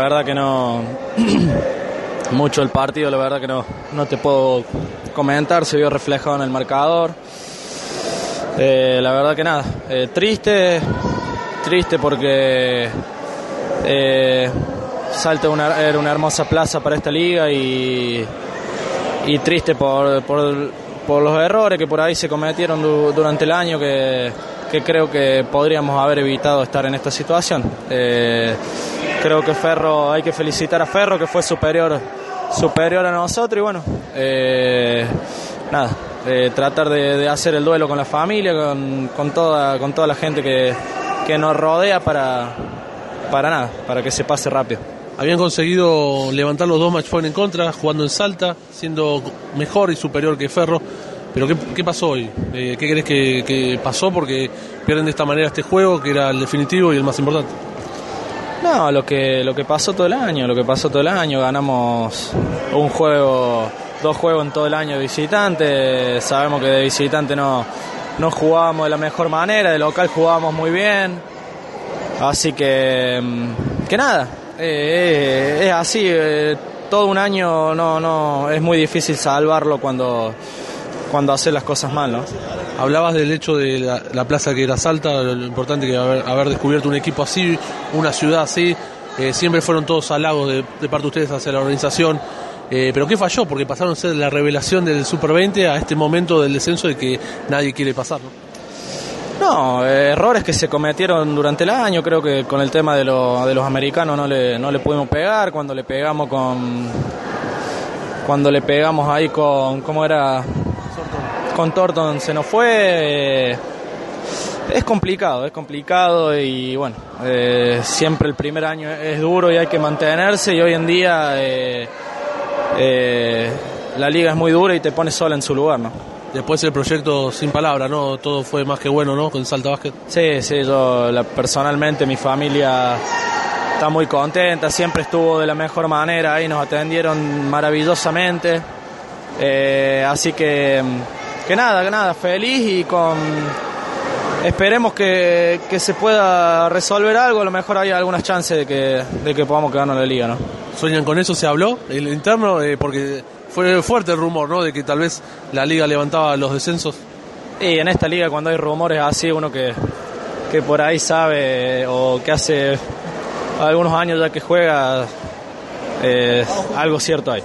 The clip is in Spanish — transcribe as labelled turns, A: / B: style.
A: La verdad que no, mucho el partido, la verdad que no, no te puedo comentar, se vio reflejado en el marcador. Eh, la verdad que nada, eh, triste, triste porque eh, Salta una, era una hermosa plaza para esta liga y, y triste por, por, los errores que por ahí se cometieron du, durante el año que, que, creo que podríamos haber evitado estar en esta situación. Creo que Ferro, hay que felicitar a Ferro que fue superior, superior a nosotros y bueno, eh, nada, eh, tratar de, de, hacer el duelo con la familia, con, con, toda, con toda la gente que, que nos rodea para, para nada, para que se pase rápido.
B: Habían conseguido levantar los dos match point en contra, jugando en Salta, siendo mejor y superior que Ferro. Pero ¿qué, qué pasó hoy? Eh, ¿Qué crees que, que pasó? Porque pierden de esta manera este juego, que era el definitivo y el más importante.
A: No, lo que, lo que pasó todo el año, lo que pasó todo el año, ganamos un juego, dos juegos en todo el año de visitante, sabemos que de visitante no, no jugábamos de la mejor manera, de local jugábamos muy bien, así que, que nada, eh, es así, eh, todo un año no, no, es muy difícil salvarlo cuando, cuando hace las cosas mal, ¿no?
B: Hablabas del hecho de la, la, plaza que era Salta, lo importante que haber, haber descubierto un equipo así, una ciudad así. Eh, siempre fueron todos halagos de, de, parte de ustedes hacia la organización. Eh, pero ¿qué falló? Porque pasaron a ser la revelación del Super 20 a este momento del descenso de que nadie quiere pasar.
A: No, errores que se cometieron durante el año. Creo que con el tema de, de los americanos no le, no le pudimos pegar. Cuando le pegamos con. Cuando le pegamos ahí con. ¿Cómo era? Con Thornton se nos fue. Eh, es complicado, es complicado y bueno, eh, siempre el primer año es duro y hay que mantenerse y hoy en día eh, la liga es muy dura y te pone sola en su lugar, ¿no?
B: Después el proyecto sin palabras, ¿no? Todo fue más que bueno, ¿no? Con Salta Básquet.
A: Sí, sí, yo la, personalmente mi familia está muy contenta, siempre estuvo de la mejor manera ahí, nos atendieron maravillosamente, así que que nada, que nada, feliz y con esperemos que, que, se pueda resolver algo, a lo mejor hay algunas chances de que, de que podamos quedarnos en la liga, ¿no?
B: ¿Sueñan con eso? ¿Se habló? El interno, eh, porque fue fuerte el rumor, ¿no? De que tal vez la liga levantaba los descensos.
A: Y en esta liga cuando hay rumores así, uno que, que por ahí sabe o que hace algunos años ya que juega, eh, algo cierto hay.